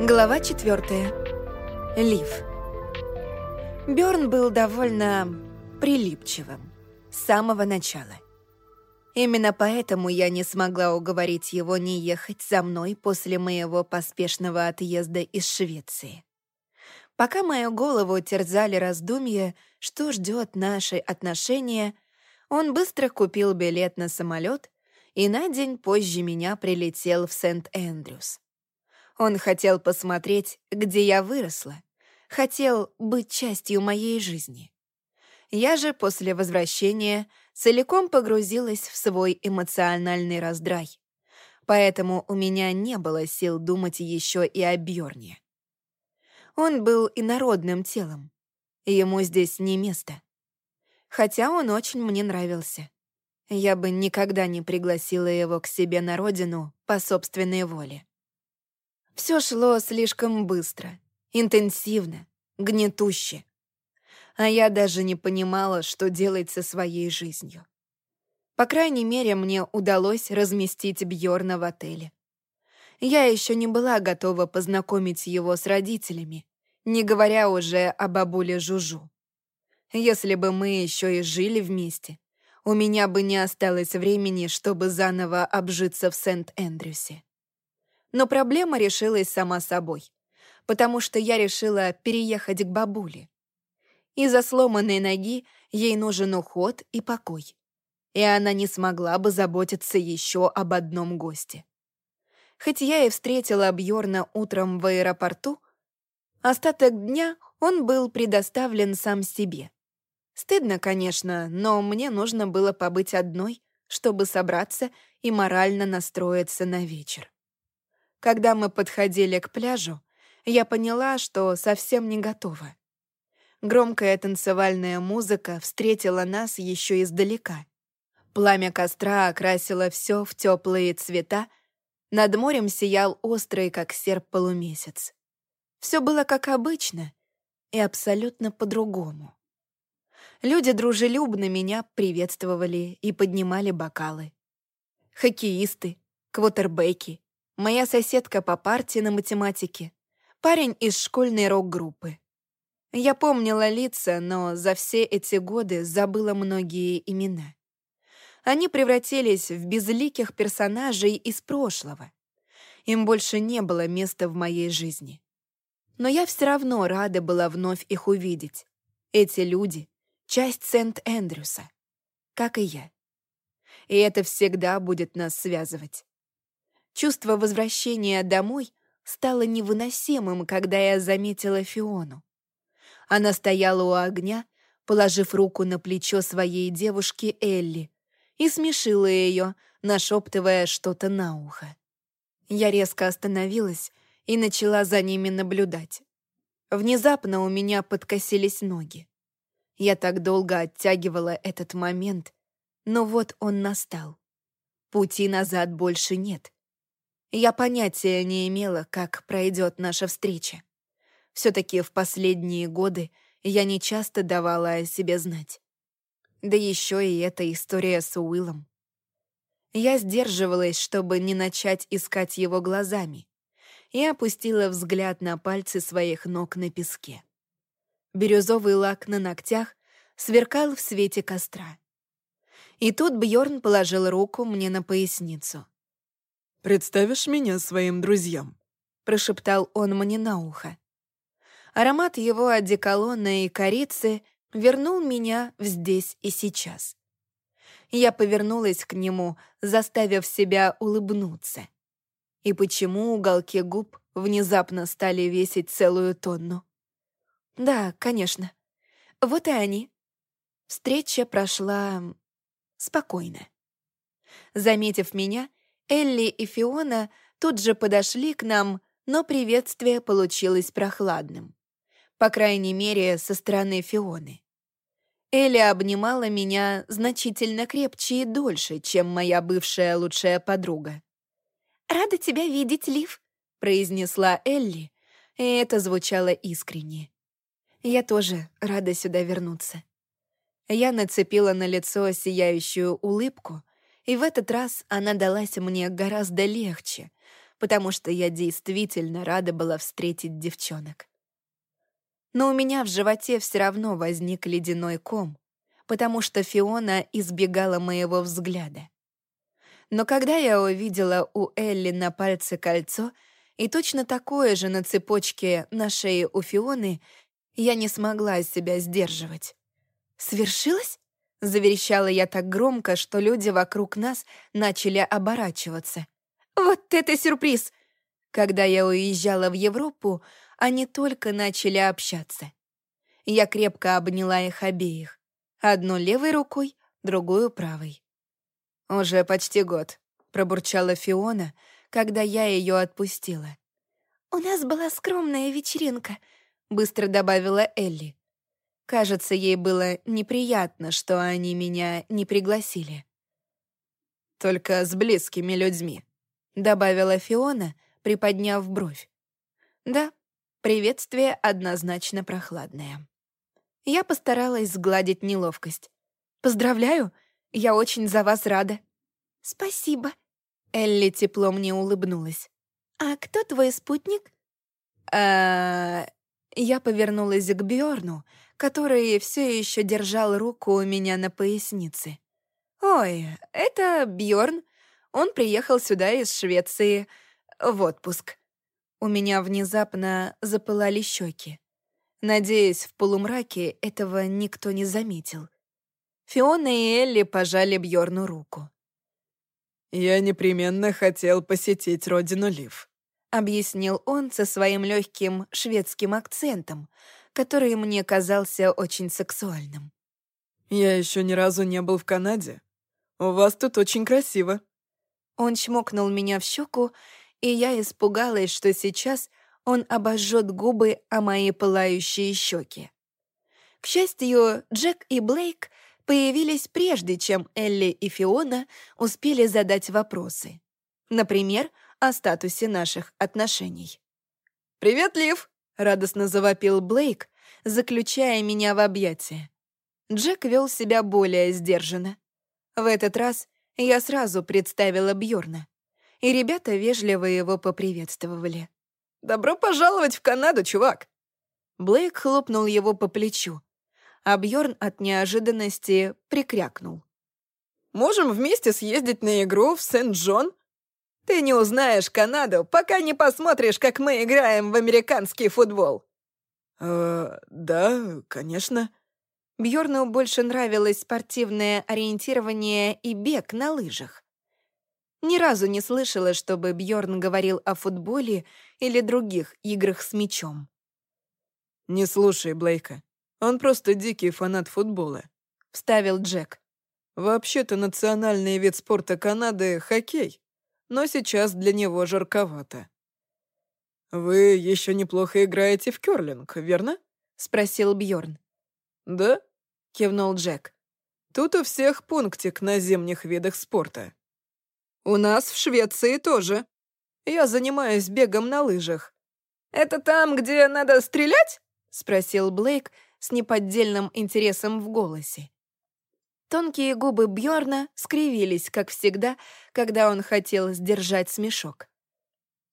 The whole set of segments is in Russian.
Глава четвертая. Лив. Бёрн был довольно прилипчивым с самого начала. Именно поэтому я не смогла уговорить его не ехать за мной после моего поспешного отъезда из Швеции. Пока мою голову терзали раздумья, что ждет наши отношения, он быстро купил билет на самолет и на день позже меня прилетел в Сент-Эндрюс. Он хотел посмотреть, где я выросла, хотел быть частью моей жизни. Я же после возвращения целиком погрузилась в свой эмоциональный раздрай, поэтому у меня не было сил думать еще и о Бьорне. Он был инородным телом, ему здесь не место. Хотя он очень мне нравился. Я бы никогда не пригласила его к себе на родину по собственной воле. Все шло слишком быстро, интенсивно, гнетуще. А я даже не понимала, что делать со своей жизнью. По крайней мере, мне удалось разместить Бьорна в отеле. Я еще не была готова познакомить его с родителями, не говоря уже о бабуле Жужу. Если бы мы еще и жили вместе, у меня бы не осталось времени, чтобы заново обжиться в Сент-Эндрюсе. Но проблема решилась сама собой, потому что я решила переехать к бабуле. Из-за сломанной ноги ей нужен уход и покой. И она не смогла бы заботиться еще об одном госте. Хоть я и встретила Бьорна утром в аэропорту, остаток дня он был предоставлен сам себе. Стыдно, конечно, но мне нужно было побыть одной, чтобы собраться и морально настроиться на вечер. Когда мы подходили к пляжу, я поняла, что совсем не готова. Громкая танцевальная музыка встретила нас еще издалека. Пламя костра окрасило все в теплые цвета, над морем сиял острый, как серп, полумесяц. Все было как обычно и абсолютно по-другому. Люди дружелюбно меня приветствовали и поднимали бокалы. Хоккеисты, квотербеки, моя соседка по парте на математике, парень из школьной рок-группы. Я помнила лица, но за все эти годы забыла многие имена. Они превратились в безликих персонажей из прошлого. Им больше не было места в моей жизни. Но я все равно рада была вновь их увидеть. Эти люди — часть Сент-Эндрюса, как и я. И это всегда будет нас связывать. Чувство возвращения домой стало невыносимым, когда я заметила Фиону. Она стояла у огня, положив руку на плечо своей девушки Элли, и смешила ее, нашептывая что-то на ухо. Я резко остановилась и начала за ними наблюдать. Внезапно у меня подкосились ноги. Я так долго оттягивала этот момент, но вот он настал. Пути назад больше нет. Я понятия не имела, как пройдет наша встреча. Все-таки в последние годы я не часто давала о себе знать. Да еще и эта история с Уиллом. Я сдерживалась, чтобы не начать искать его глазами, и опустила взгляд на пальцы своих ног на песке. Бирюзовый лак на ногтях сверкал в свете костра. И тут Бьорн положил руку мне на поясницу. «Представишь меня своим друзьям?» — прошептал он мне на ухо. Аромат его одеколона и корицы вернул меня в здесь и сейчас. Я повернулась к нему, заставив себя улыбнуться. И почему уголки губ внезапно стали весить целую тонну? Да, конечно. Вот и они. Встреча прошла спокойно. Заметив меня, Элли и Фиона тут же подошли к нам, но приветствие получилось прохладным. По крайней мере, со стороны Фионы. Элли обнимала меня значительно крепче и дольше, чем моя бывшая лучшая подруга. «Рада тебя видеть, Лив», — произнесла Элли, и это звучало искренне. Я тоже рада сюда вернуться. Я нацепила на лицо сияющую улыбку, и в этот раз она далась мне гораздо легче, потому что я действительно рада была встретить девчонок. Но у меня в животе все равно возник ледяной ком, потому что Фиона избегала моего взгляда. Но когда я увидела у Элли на пальце кольцо и точно такое же на цепочке на шее у Фионы, я не смогла себя сдерживать. «Свершилось?» — заверещала я так громко, что люди вокруг нас начали оборачиваться. «Вот это сюрприз!» Когда я уезжала в Европу, они только начали общаться. Я крепко обняла их обеих. Одну левой рукой, другую правой. «Уже почти год», — пробурчала Фиона, когда я ее отпустила. «У нас была скромная вечеринка», — быстро добавила Элли. Кажется, ей было неприятно, что они меня не пригласили. «Только с близкими людьми», — добавила Фиона, приподняв бровь. «Да, приветствие однозначно прохладное». Я постаралась сгладить неловкость. «Поздравляю, я очень за вас рада». «Спасибо». Элли тепло мне улыбнулась. «А кто твой спутник?» «А...» Я повернулась к Бьорну, который все еще держал руку у меня на пояснице. «Ой, это Бьорн. Он приехал сюда из Швеции в отпуск». У меня внезапно запылали щеки. Надеюсь, в полумраке этого никто не заметил. Фиона и Элли пожали Бьорну руку. «Я непременно хотел посетить родину Лив», — объяснил он со своим легким шведским акцентом, который мне казался очень сексуальным. «Я еще ни разу не был в Канаде. У вас тут очень красиво». Он чмокнул меня в щеку, и я испугалась, что сейчас он обожжет губы о мои пылающие щеки. К счастью, Джек и Блейк появились прежде, чем Элли и Фиона успели задать вопросы. Например, о статусе наших отношений. «Привет, Лив!» — радостно завопил Блейк, заключая меня в объятия. Джек вел себя более сдержанно. В этот раз я сразу представила Бьорна, и ребята вежливо его поприветствовали. «Добро пожаловать в Канаду, чувак!» Блейк хлопнул его по плечу, а Бьорн от неожиданности прикрякнул. «Можем вместе съездить на игру в Сент-Джон?» «Ты не узнаешь Канаду, пока не посмотришь, как мы играем в американский футбол». «Э, да, конечно». Бьорну больше нравилось спортивное ориентирование и бег на лыжах. Ни разу не слышала, чтобы Бьорн говорил о футболе или других играх с мячом. «Не слушай Блейка. Он просто дикий фанат футбола», — вставил Джек. «Вообще-то национальный вид спорта Канады — хоккей, но сейчас для него жарковато». «Вы еще неплохо играете в кёрлинг, верно?» — спросил Бьорн. «Да?» — кивнул Джек. «Тут у всех пунктик на зимних видах спорта». «У нас в Швеции тоже. Я занимаюсь бегом на лыжах». «Это там, где надо стрелять?» — спросил Блейк с неподдельным интересом в голосе. Тонкие губы Бьорна скривились, как всегда, когда он хотел сдержать смешок.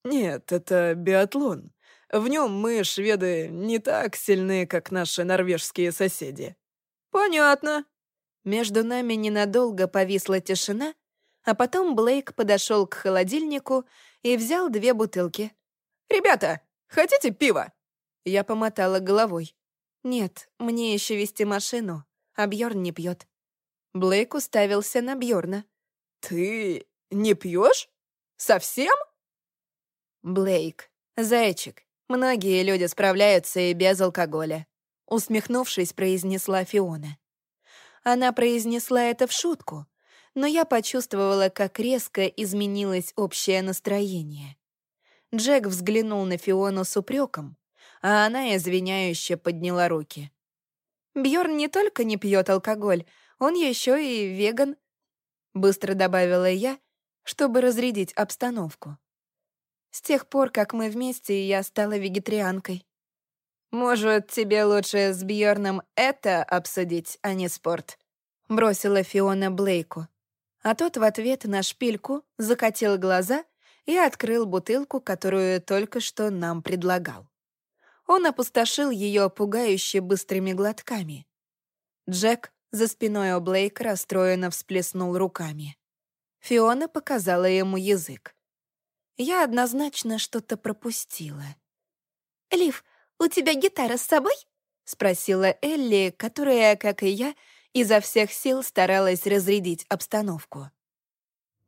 «Нет, это биатлон. В нем мы, шведы, не так сильны, как наши норвежские соседи». «Понятно». Между нами ненадолго повисла тишина, а потом Блейк подошел к холодильнику и взял две бутылки. «Ребята, хотите пива?» Я помотала головой. «Нет, мне еще вести машину, а Бьорн не пьет». Блейк уставился на Бьорна. «Ты не пьешь? Совсем?» «Блейк, зайчик, многие люди справляются и без алкоголя», усмехнувшись, произнесла Фиона. Она произнесла это в шутку, но я почувствовала, как резко изменилось общее настроение. Джек взглянул на Фиону с упреком, а она извиняюще подняла руки. Бьорн не только не пьет алкоголь, он еще и веган, быстро добавила я, чтобы разрядить обстановку. С тех пор, как мы вместе, я стала вегетарианкой. Может, тебе лучше с Бьорном это обсудить, а не спорт? бросила Фиона Блейку. А тот в ответ на шпильку закатил глаза и открыл бутылку, которую только что нам предлагал. Он опустошил ее пугающе быстрыми глотками. Джек за спиной у Блейка расстроенно всплеснул руками. Фиона показала ему язык. Я однозначно что-то пропустила. «Лив, у тебя гитара с собой?» — спросила Элли, которая, как и я, изо всех сил старалась разрядить обстановку.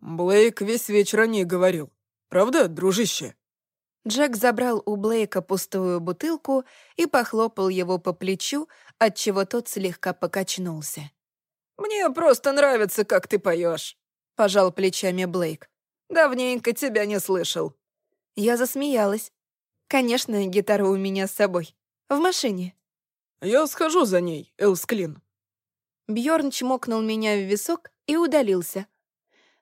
«Блейк весь вечер о ней говорил. Правда, дружище?» Джек забрал у Блейка пустую бутылку и похлопал его по плечу, отчего тот слегка покачнулся. «Мне просто нравится, как ты поешь», — пожал плечами Блейк. «Давненько тебя не слышал». Я засмеялась. «Конечно, гитара у меня с собой. В машине». «Я схожу за ней, Элсклин». Бьорн чмокнул меня в висок и удалился.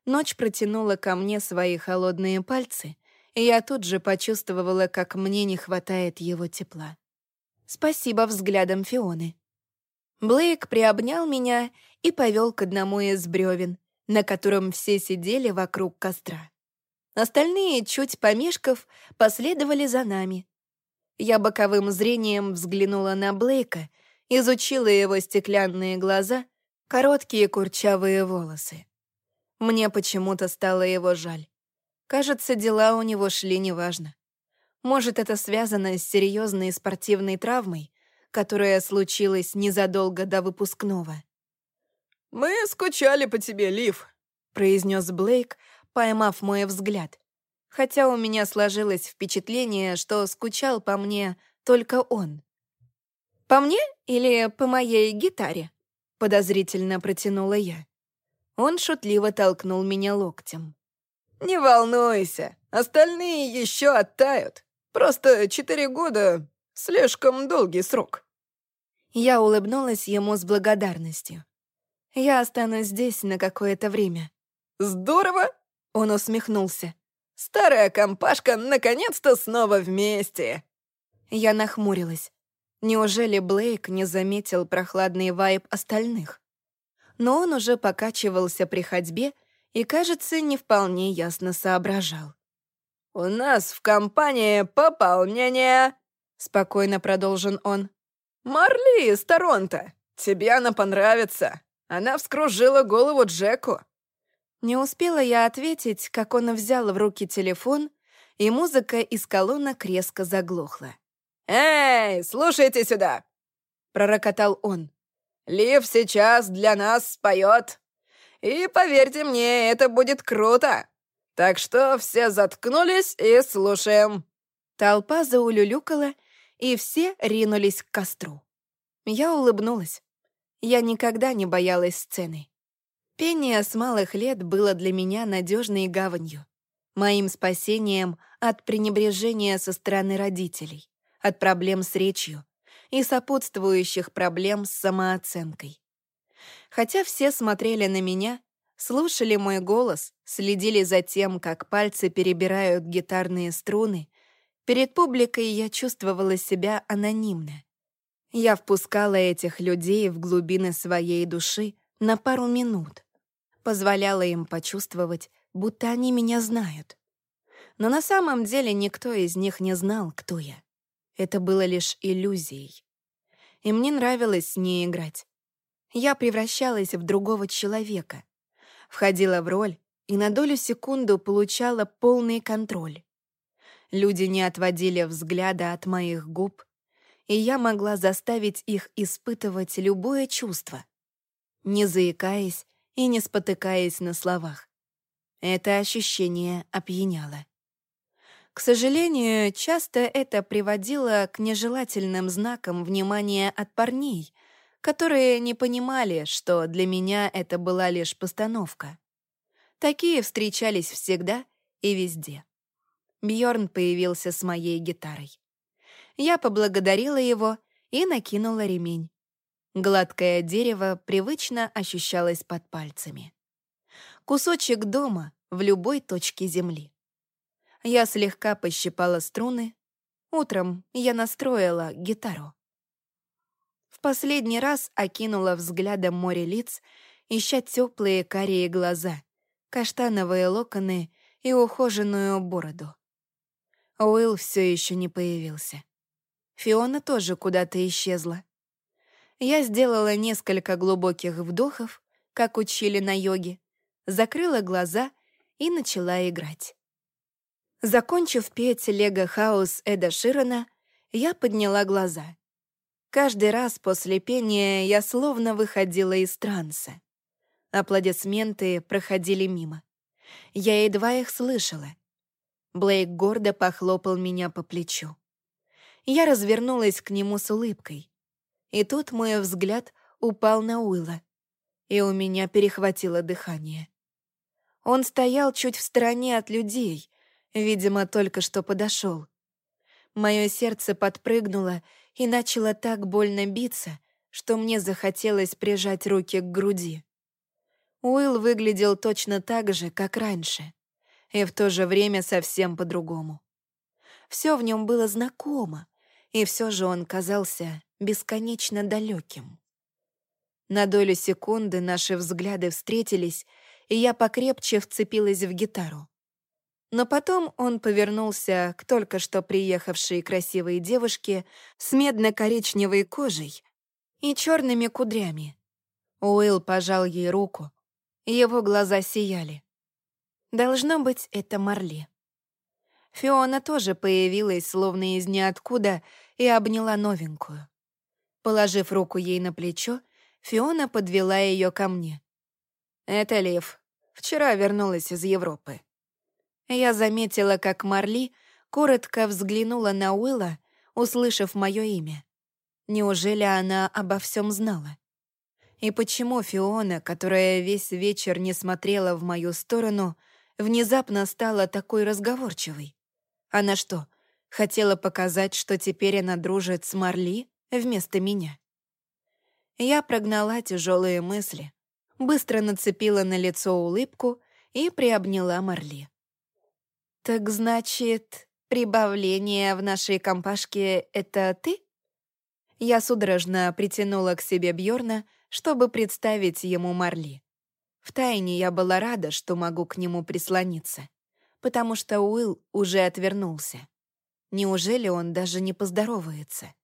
Ночь протянула ко мне свои холодные пальцы, и я тут же почувствовала, как мне не хватает его тепла. Спасибо взглядом Фионы. Блейк приобнял меня и повел к одному из бревен, на котором все сидели вокруг костра. Остальные, чуть помешков, последовали за нами. Я боковым зрением взглянула на Блейка, изучила его стеклянные глаза, короткие курчавые волосы. Мне почему-то стало его жаль. Кажется, дела у него шли неважно. Может, это связано с серьезной спортивной травмой, которая случилась незадолго до выпускного. «Мы скучали по тебе, Лив», — произнес Блейк, поймав мой взгляд. Хотя у меня сложилось впечатление, что скучал по мне только он. «По мне или по моей гитаре?» — подозрительно протянула я. Он шутливо толкнул меня локтем. «Не волнуйся, остальные еще оттают. Просто четыре года — слишком долгий срок». Я улыбнулась ему с благодарностью. «Я останусь здесь на какое-то время». «Здорово!» — он усмехнулся. «Старая компашка наконец-то снова вместе!» Я нахмурилась. Неужели Блейк не заметил прохладный вайб остальных? но он уже покачивался при ходьбе и, кажется, не вполне ясно соображал. «У нас в компании пополнение!» — спокойно продолжил он. «Марли из Торонто! Тебе она понравится! Она вскружила голову Джеку!» Не успела я ответить, как он взял в руки телефон, и музыка из колонок резко заглохла. «Эй, слушайте сюда!» — пророкотал он. Лив сейчас для нас споет. И поверьте мне, это будет круто. Так что все заткнулись и слушаем». Толпа заулюлюкала, и все ринулись к костру. Я улыбнулась. Я никогда не боялась сцены. Пение с малых лет было для меня надежной гаванью, моим спасением от пренебрежения со стороны родителей, от проблем с речью, и сопутствующих проблем с самооценкой. Хотя все смотрели на меня, слушали мой голос, следили за тем, как пальцы перебирают гитарные струны, перед публикой я чувствовала себя анонимно. Я впускала этих людей в глубины своей души на пару минут, позволяла им почувствовать, будто они меня знают. Но на самом деле никто из них не знал, кто я. Это было лишь иллюзией. И мне нравилось с ней играть. Я превращалась в другого человека, входила в роль и на долю секунду получала полный контроль. Люди не отводили взгляда от моих губ, и я могла заставить их испытывать любое чувство, не заикаясь и не спотыкаясь на словах. Это ощущение опьяняло. К сожалению, часто это приводило к нежелательным знакам внимания от парней, которые не понимали, что для меня это была лишь постановка. Такие встречались всегда и везде. Бьорн появился с моей гитарой. Я поблагодарила его и накинула ремень. Гладкое дерево привычно ощущалось под пальцами. Кусочек дома в любой точке земли. Я слегка пощипала струны. Утром я настроила гитару. В последний раз окинула взглядом море лиц, ища теплые карие глаза, каштановые локоны и ухоженную бороду. Уилл все еще не появился. Фиона тоже куда-то исчезла. Я сделала несколько глубоких вдохов, как учили на йоге, закрыла глаза и начала играть. Закончив петь «Лего Хаус» Эда Ширана, я подняла глаза. Каждый раз после пения я словно выходила из транса. Аплодисменты проходили мимо. Я едва их слышала. Блейк гордо похлопал меня по плечу. Я развернулась к нему с улыбкой. И тут мой взгляд упал на Уилла, и у меня перехватило дыхание. Он стоял чуть в стороне от людей, видимо, только что подошел. Мое сердце подпрыгнуло и начало так больно биться, что мне захотелось прижать руки к груди. Уилл выглядел точно так же, как раньше, и в то же время совсем по-другому. Все в нем было знакомо, и все же он казался бесконечно далеким. На долю секунды наши взгляды встретились, и я покрепче вцепилась в гитару. Но потом он повернулся к только что приехавшей красивой девушке с медно-коричневой кожей и черными кудрями. Уилл пожал ей руку, его глаза сияли. Должно быть, это Марли. Фиона тоже появилась, словно из ниоткуда, и обняла новенькую. Положив руку ей на плечо, Фиона подвела ее ко мне. «Это Лев. Вчера вернулась из Европы». Я заметила, как Марли коротко взглянула на Уилла, услышав мое имя. Неужели она обо всем знала? И почему Фиона, которая весь вечер не смотрела в мою сторону, внезапно стала такой разговорчивой? Она что, хотела показать, что теперь она дружит с Марли вместо меня? Я прогнала тяжелые мысли, быстро нацепила на лицо улыбку и приобняла Марли. «Так значит, прибавление в нашей компашке — это ты?» Я судорожно притянула к себе Бьорна, чтобы представить ему Марли. Втайне я была рада, что могу к нему прислониться, потому что Уилл уже отвернулся. Неужели он даже не поздоровается?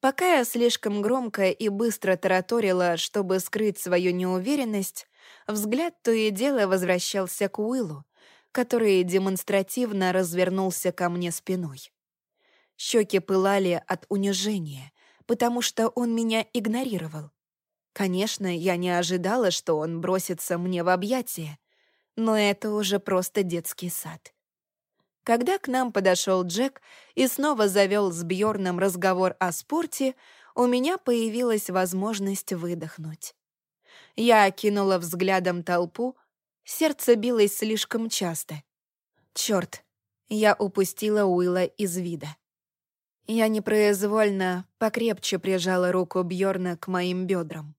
Пока я слишком громко и быстро тараторила, чтобы скрыть свою неуверенность, взгляд то и дело возвращался к Уиллу, который демонстративно развернулся ко мне спиной. Щеки пылали от унижения, потому что он меня игнорировал. Конечно, я не ожидала, что он бросится мне в объятия, но это уже просто детский сад. Когда к нам подошел Джек и снова завел с Бьорном разговор о спорте, у меня появилась возможность выдохнуть. Я окинула взглядом толпу, сердце билось слишком часто. Черт, я упустила Уилла из вида. Я непроизвольно покрепче прижала руку Бьорна к моим бедрам.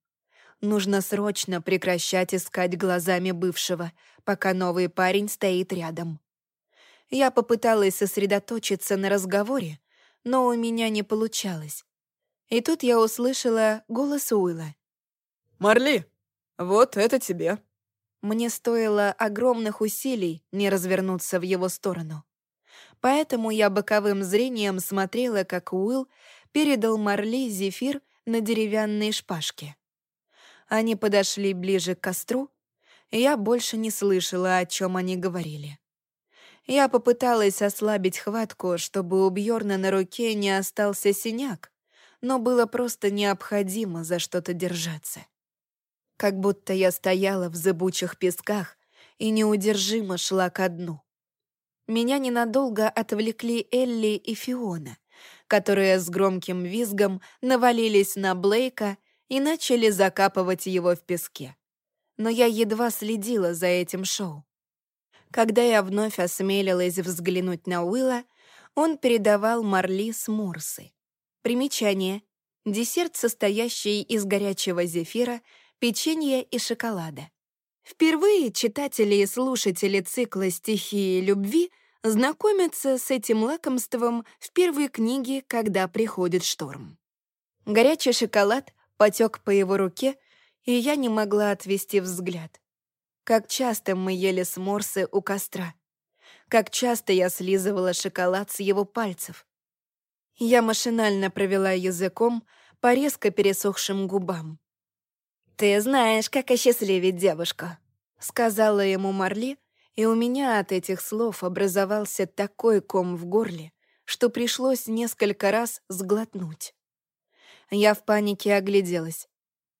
Нужно срочно прекращать искать глазами бывшего, пока новый парень стоит рядом. Я попыталась сосредоточиться на разговоре, но у меня не получалось. И тут я услышала голос Уилла. «Марли, вот это тебе». Мне стоило огромных усилий не развернуться в его сторону. Поэтому я боковым зрением смотрела, как Уилл передал Марли зефир на деревянной шпажке. Они подошли ближе к костру, и я больше не слышала, о чем они говорили. Я попыталась ослабить хватку, чтобы у Бьорна на руке не остался синяк, но было просто необходимо за что-то держаться. Как будто я стояла в зыбучих песках и неудержимо шла ко дну. Меня ненадолго отвлекли Элли и Фиона, которые с громким визгом навалились на Блейка и начали закапывать его в песке. Но я едва следила за этим шоу. Когда я вновь осмелилась взглянуть на Уилла, он передавал Марли смурсы. Примечание. Десерт, состоящий из горячего зефира, печенья и шоколада. Впервые читатели и слушатели цикла «Стихии любви» знакомятся с этим лакомством в первой книге «Когда приходит шторм». Горячий шоколад потек по его руке, и я не могла отвести взгляд. Как часто мы ели сморсы у костра. Как часто я слизывала шоколад с его пальцев. Я машинально провела языком по резко пересохшим губам. «Ты знаешь, как осчастливить девушку», — сказала ему Марли, и у меня от этих слов образовался такой ком в горле, что пришлось несколько раз сглотнуть. Я в панике огляделась.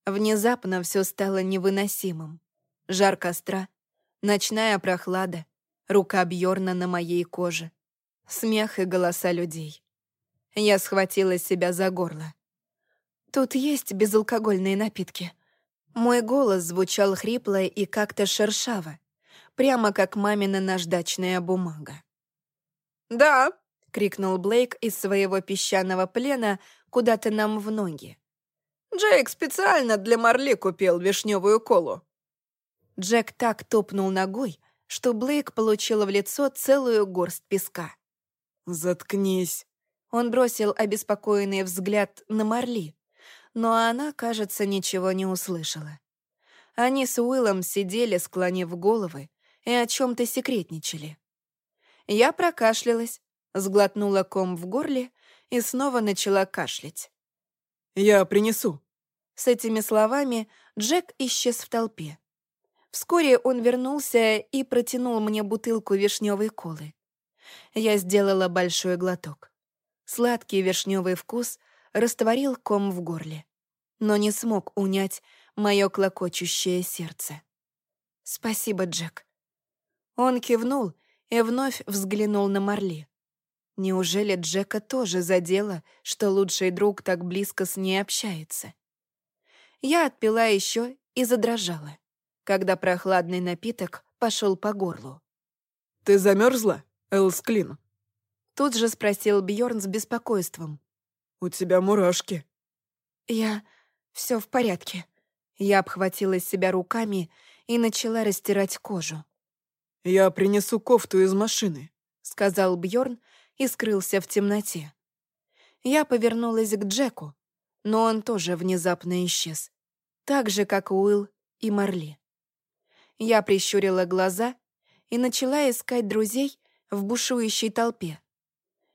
Внезапно все стало невыносимым. Жар костра, ночная прохлада, рука Бьорна на моей коже, смех и голоса людей. Я схватила себя за горло. «Тут есть безалкогольные напитки». Мой голос звучал хрипло и как-то шершаво, прямо как мамина наждачная бумага. «Да!» — крикнул Блейк из своего песчаного плена куда-то нам в ноги. «Джейк специально для Марли купил вишневую колу». Джек так топнул ногой, что Блейк получил в лицо целую горсть песка. «Заткнись!» Он бросил обеспокоенный взгляд на Марли, но она, кажется, ничего не услышала. Они с Уиллом сидели, склонив головы, и о чем-то секретничали. Я прокашлялась, сглотнула ком в горле и снова начала кашлять. «Я принесу». С этими словами Джек исчез в толпе. Вскоре он вернулся и протянул мне бутылку вишневой колы. Я сделала большой глоток. Сладкий вишневый вкус растворил ком в горле, но не смог унять мое клокочущее сердце. «Спасибо, Джек». Он кивнул и вновь взглянул на Марли. Неужели Джека тоже задело, что лучший друг так близко с ней общается? Я отпила еще и задрожала, когда прохладный напиток пошел по горлу. «Ты замерзла, Элсклин?» Тут же спросил Бьорн с беспокойством. «У тебя мурашки». «Я... все в порядке». Я обхватила себя руками и начала растирать кожу. «Я принесу кофту из машины», — сказал Бьорн и скрылся в темноте. Я повернулась к Джеку, но он тоже внезапно исчез. Так же, как Уилл и Марли. Я прищурила глаза и начала искать друзей в бушующей толпе.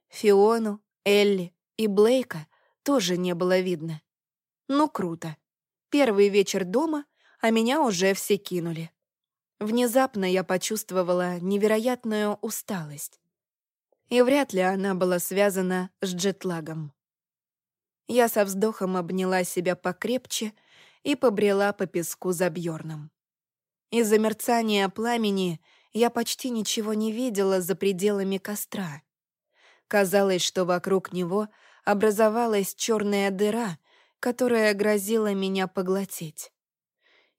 Фиону, Элли и Блейка тоже не было видно. Ну, круто. Первый вечер дома, а меня уже все кинули. Внезапно я почувствовала невероятную усталость. И вряд ли она была связана с джетлагом. Я со вздохом обняла себя покрепче и побрела по песку за Бьорном. Из-за мерцания пламени я почти ничего не видела за пределами костра. Казалось, что вокруг него образовалась черная дыра, которая грозила меня поглотить.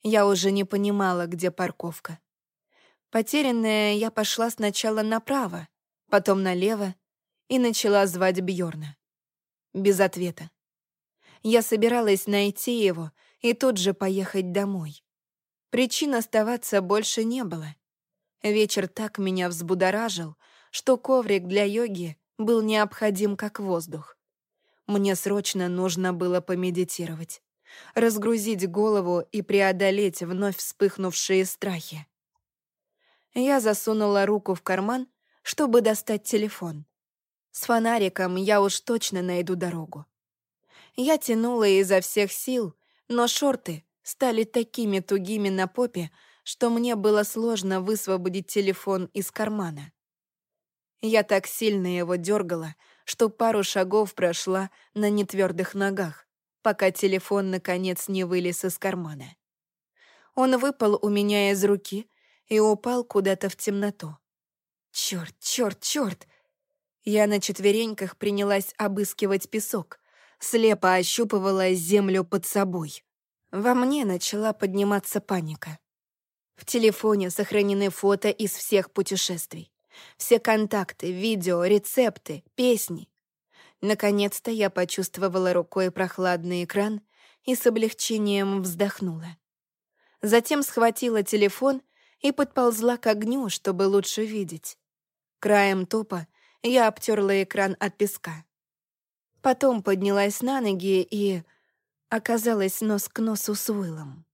Я уже не понимала, где парковка. Потерянная, я пошла сначала направо, потом налево и начала звать Бьорна. Без ответа. Я собиралась найти его и тут же поехать домой. Причин оставаться больше не было. Вечер так меня взбудоражил, что коврик для йоги был необходим как воздух. Мне срочно нужно было помедитировать, разгрузить голову и преодолеть вновь вспыхнувшие страхи. Я засунула руку в карман, чтобы достать телефон. С фонариком я уж точно найду дорогу. Я тянула изо всех сил, но шорты стали такими тугими на попе, что мне было сложно высвободить телефон из кармана. Я так сильно его дергала, что пару шагов прошла на нетвердых ногах, пока телефон наконец не вылез из кармана. Он выпал у меня из руки и упал куда-то в темноту. Черт, черт, черт! Я на четвереньках принялась обыскивать песок, слепо ощупывала землю под собой. Во мне начала подниматься паника. В телефоне сохранены фото из всех путешествий. Все контакты, видео, рецепты, песни. Наконец-то я почувствовала рукой прохладный экран и с облегчением вздохнула. Затем схватила телефон и подползла к огню, чтобы лучше видеть. Краем топа я обтерла экран от песка. Потом поднялась на ноги и оказалась нос к носу с Уиллом.